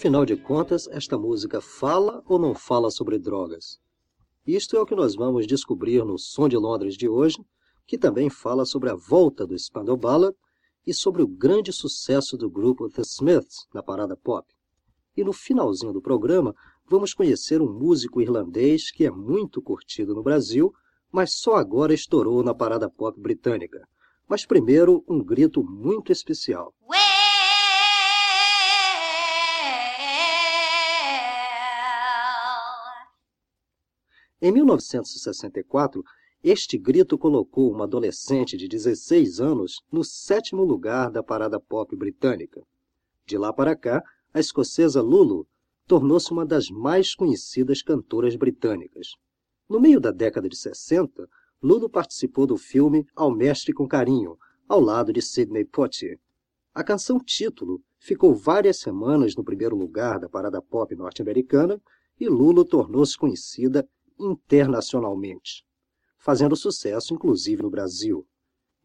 Afinal de contas, esta música fala ou não fala sobre drogas? Isto é o que nós vamos descobrir no Som de Londres de hoje, que também fala sobre a volta do Spandau Ballet e sobre o grande sucesso do grupo The Smiths na parada pop. E no finalzinho do programa, vamos conhecer um músico irlandês que é muito curtido no Brasil, mas só agora estourou na parada pop britânica. Mas primeiro, um grito muito especial. Em 1964, este grito colocou uma adolescente de 16 anos no sétimo lugar da parada pop britânica. De lá para cá, a escocesa Lulu tornou-se uma das mais conhecidas cantoras britânicas. No meio da década de 60, Lulu participou do filme Ao Mestre com Carinho, ao lado de Sidney Poitier. A canção título ficou várias semanas no primeiro lugar da parada pop norte-americana e Lulu tornou-se conhecida internacionalmente, fazendo sucesso inclusive no Brasil.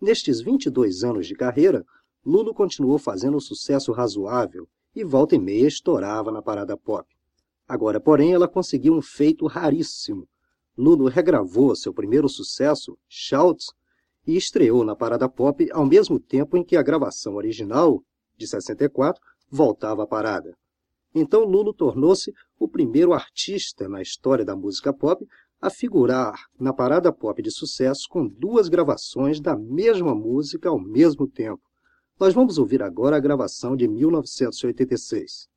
Nestes 22 anos de carreira, Lulu continuou fazendo sucesso razoável e volta e meia estourava na parada pop. Agora, porém, ela conseguiu um feito raríssimo. Lulu regravou seu primeiro sucesso, Shout, e estreou na parada pop ao mesmo tempo em que a gravação original, de 64, voltava à parada. Então Lulu tornou-se o primeiro artista na história da música pop a figurar na parada pop de sucesso com duas gravações da mesma música ao mesmo tempo. Nós vamos ouvir agora a gravação de 1986.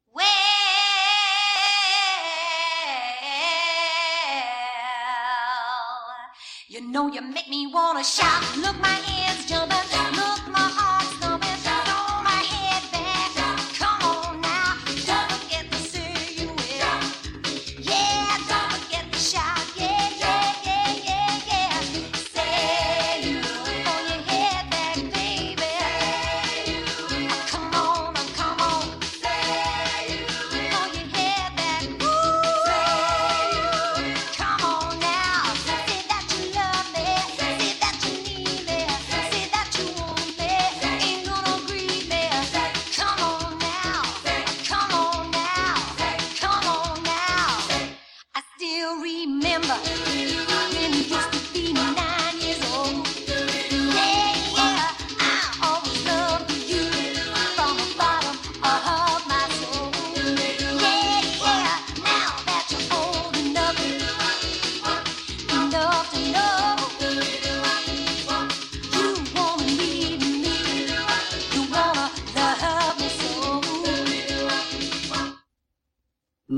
You know you make me wanna shout, look my jumping.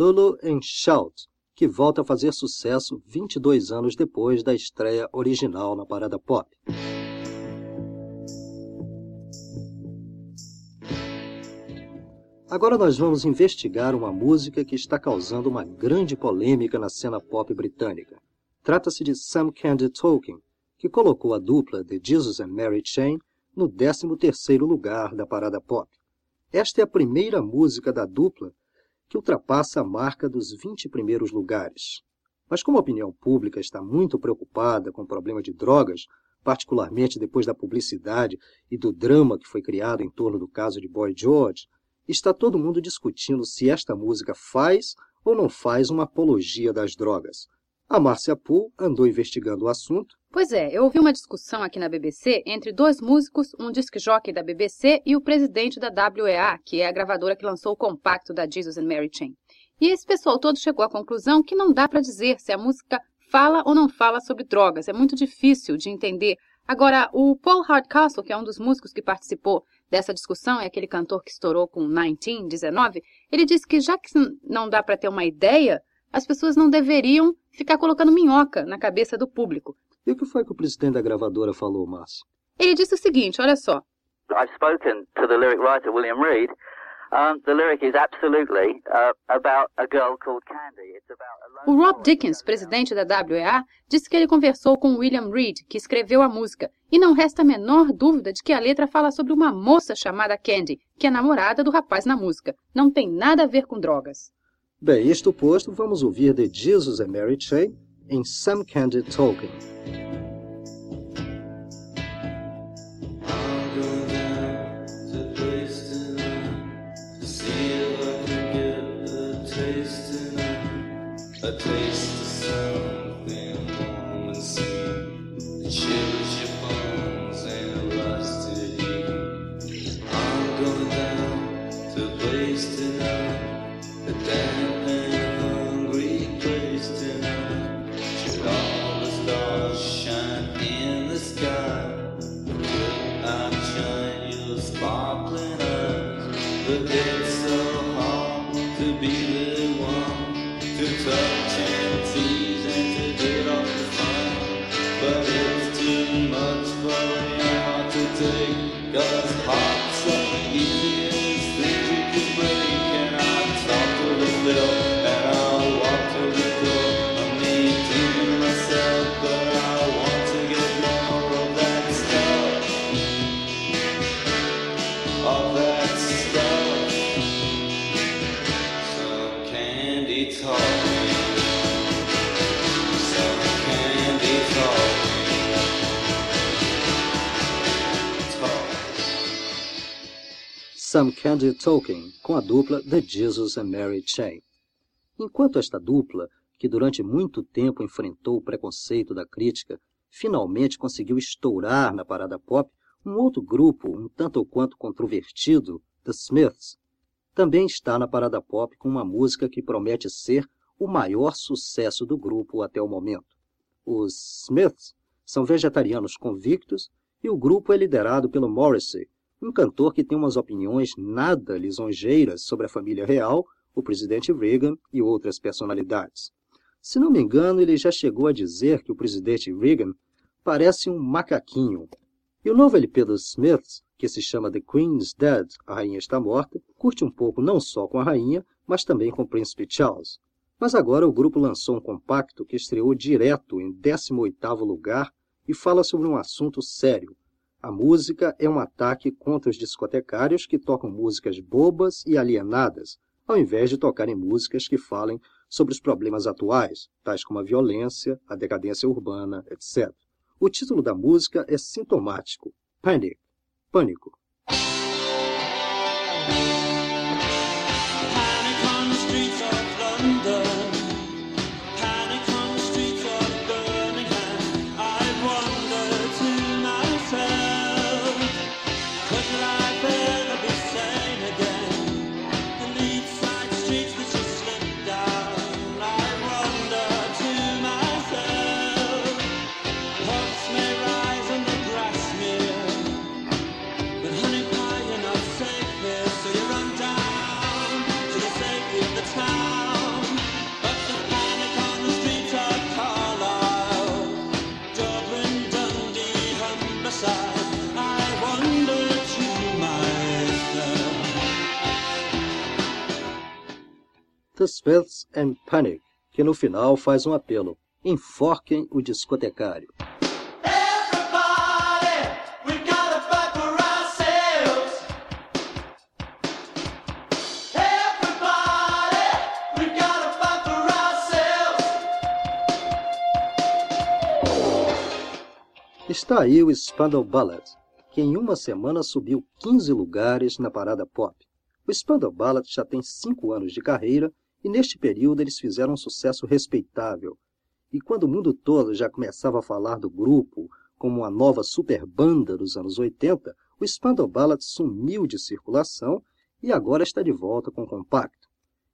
Lulu and Shout, que volta a fazer sucesso 22 anos depois da estreia original na parada pop. Agora nós vamos investigar uma música que está causando uma grande polêmica na cena pop britânica. Trata-se de Sam Candy Talking, que colocou a dupla The Jesus and Mary Chain no 13º lugar da parada pop. Esta é a primeira música da dupla que ultrapassa a marca dos 20 primeiros lugares. Mas como a opinião pública está muito preocupada com o problema de drogas, particularmente depois da publicidade e do drama que foi criado em torno do caso de Boy George, está todo mundo discutindo se esta música faz ou não faz uma apologia das drogas. A Márcia Poole andou investigando o assunto. Pois é, eu ouvi uma discussão aqui na BBC entre dois músicos, um disc jockey da BBC e o presidente da WEA, que é a gravadora que lançou o compacto da Jesus and Mary Chain. E esse pessoal todo chegou à conclusão que não dá para dizer se a música fala ou não fala sobre drogas. É muito difícil de entender. Agora, o Paul Hardcastle, que é um dos músicos que participou dessa discussão, é aquele cantor que estourou com 19, 19, ele disse que já que não dá para ter uma ideia, as pessoas não deveriam ficar colocando minhoca na cabeça do público. E o que foi que o presidente da gravadora falou, Márcio? Ele disse o seguinte, olha só. I've spoken to the lyric writer William Reed. Um, the lyric is absolutely uh, about a girl called Candy. It's about a o Rob Dickens, presidente da WEA, disse que ele conversou com William Reed, que escreveu a música, e não resta a menor dúvida de que a letra fala sobre uma moça chamada Candy, que é namorada do rapaz na música. Não tem nada a ver com drogas. Bem, isto posto, vamos ouvir de Jesus and Mary Chain em Some Candid Talking. Some Candy Talking, com a dupla The Jesus and Mary Chain. Enquanto esta dupla, que durante muito tempo enfrentou o preconceito da crítica, finalmente conseguiu estourar na parada pop, um outro grupo, um tanto ou quanto controvertido, The Smiths, também está na parada pop com uma música que promete ser o maior sucesso do grupo até o momento. Os Smiths são vegetarianos convictos e o grupo é liderado pelo Morrissey, um cantor que tem umas opiniões nada lisonjeiras sobre a família real, o presidente Reagan e outras personalidades. Se não me engano, ele já chegou a dizer que o presidente Reagan parece um macaquinho. E o novo LP dos Smiths, que se chama The Queen's Dead, A Rainha Está Morta, curte um pouco não só com a rainha, mas também com o príncipe Charles. Mas agora o grupo lançou um compacto que estreou direto em 18º lugar e fala sobre um assunto sério, a música é um ataque contra os discotecários que tocam músicas bobas e alienadas, ao invés de tocarem músicas que falem sobre os problemas atuais, tais como a violência, a decadência urbana, etc. O título da música é sintomático: Panic, Pânico. Suspense and Panic, que no final faz um apelo: enforquem o discotecário. Está aí o Spandau Ballet, que em uma semana subiu 15 lugares na parada pop. O Spandau Ballet já tem 5 anos de carreira e neste período eles fizeram um sucesso respeitável. E quando o mundo todo já começava a falar do grupo como uma nova super banda dos anos 80, o Spandau Ballet sumiu de circulação e agora está de volta com o compacto.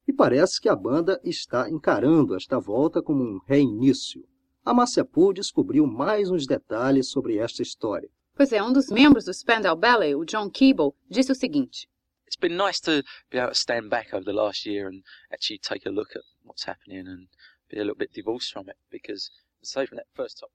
E parece que a banda está encarando esta volta como um reinício. A Marcia Poole descobriu mais uns detalhes sobre esta história. Pois é, um dos membros do Spandau Ballet, o John Keeble, disse o seguinte: it's been nice to be able to stand back over the last year and actually take a look at what's happening and be a little bit divorced from it because from that first top.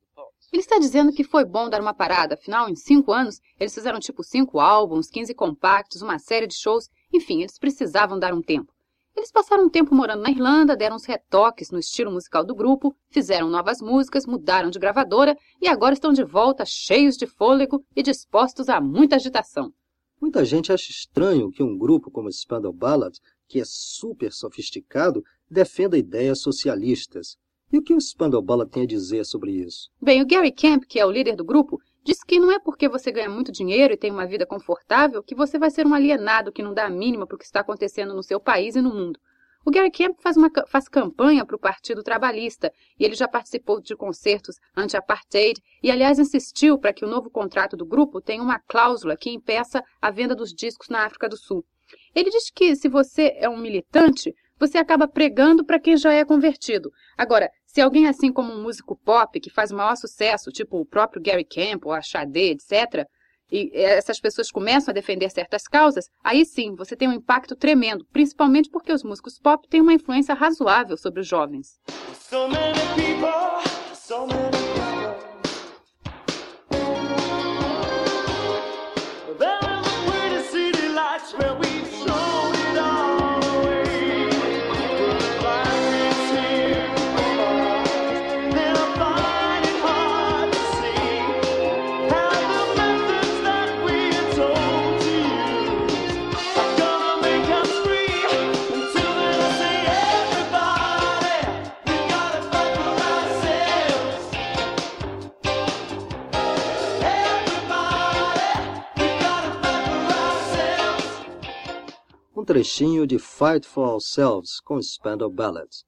Ele está dizendo que foi bom dar uma parada, afinal, em cinco anos, eles fizeram tipo cinco álbuns, 15 compactos, uma série de shows, enfim, eles precisavam dar um tempo. Eles passaram um tempo morando na Irlanda, deram uns retoques no estilo musical do grupo, fizeram novas músicas, mudaram de gravadora e agora estão de volta cheios de fôlego e dispostos a muita agitação. Muita gente acha estranho que um grupo como Spandau Ballet, que é super sofisticado, defenda ideias socialistas. E o que o Spandau Ballet tem a dizer sobre isso? Bem, o Gary Camp, que é o líder do grupo, disse que não é porque você ganha muito dinheiro e tem uma vida confortável que você vai ser um alienado que não dá a mínima para o que está acontecendo no seu país e no mundo. O Gary Kemp faz, faz campanha para o Partido Trabalhista e ele já participou de concertos anti-apartheid e, aliás, insistiu para que o novo contrato do grupo tenha uma cláusula que impeça a venda dos discos na África do Sul. Ele diz que se você é um militante, você acaba pregando para quem já é convertido. Agora, se alguém assim como um músico pop que faz maior sucesso, tipo o próprio Gary Kemp ou a Sade, etc., e essas pessoas começam a defender certas causas, aí sim você tem um impacto tremendo, principalmente porque os músicos pop têm uma influência razoável sobre os jovens. So trechinho de Fight for Ourselves com Spandau Ballet.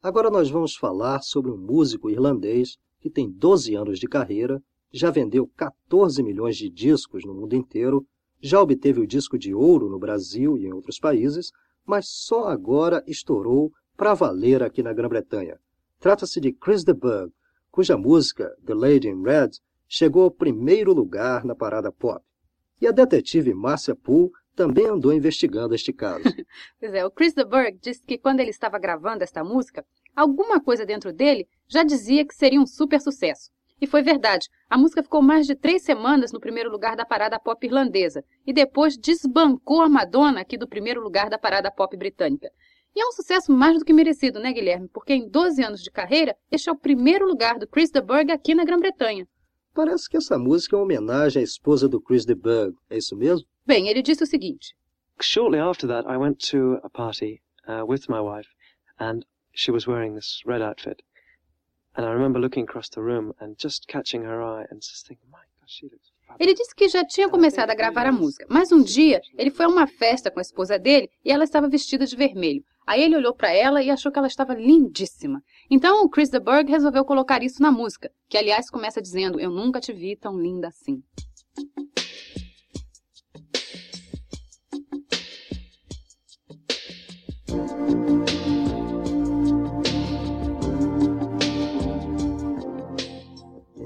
Agora nós vamos falar sobre um músico irlandês que tem 12 anos de carreira, já vendeu 14 milhões de discos no mundo inteiro, já obteve o disco de ouro no Brasil e em outros países, mas só agora estourou para valer aqui na Grã-Bretanha. Trata-se de Chris de Burgh, cuja música The Lady in Red chegou ao primeiro lugar na parada pop. E a detetive Marcia Poole também andou investigando este caso. pois é, o Chris de Burgh disse que quando ele estava gravando esta música, alguma coisa dentro dele já dizia que seria um super sucesso. E foi verdade. A música ficou mais de três semanas no primeiro lugar da parada pop irlandesa e depois desbancou a Madonna aqui do primeiro lugar da parada pop britânica. E é um sucesso mais do que merecido, né, Guilherme? Porque em 12 anos de carreira, este é o primeiro lugar do Chris de Burgh aqui na Grã-Bretanha. Parece que essa música é uma homenagem à esposa do Chris de Burgh, é isso mesmo? Bem, ele disse o seguinte. Shortly after that, I went to a party uh, with my wife, and she was wearing this red outfit. And I remember looking across the room and just catching her eye and just thinking, my God, she looks ele disse que já tinha começado a gravar a música, mas um dia ele foi a uma festa com a esposa dele e ela estava vestida de vermelho. Aí ele olhou para ela e achou que ela estava lindíssima. Então o Chris de Burgh resolveu colocar isso na música, que aliás começa dizendo: Eu nunca te vi tão linda assim.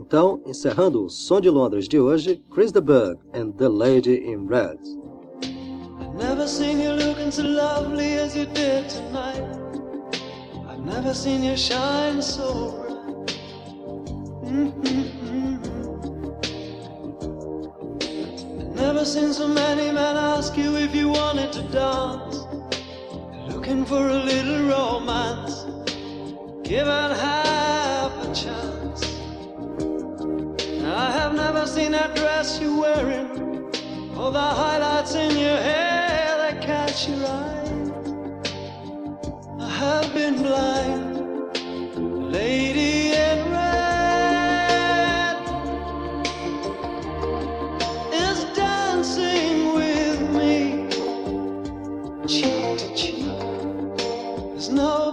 Então, encerrando o Som de Londres de hoje, Chris de Burgh and The Lady in Red. I've Never seen you looking so lovely as you did tonight. I've never seen you shine so bright. Mm-hmm. Never seen so many men ask you if you wanted to dance. Looking for a little romance. Give Given half I have seen that dress you're wearing, all the highlights in your hair that catch your eye. I have been blind, lady in red is dancing with me, cheek to cheek. There's nobody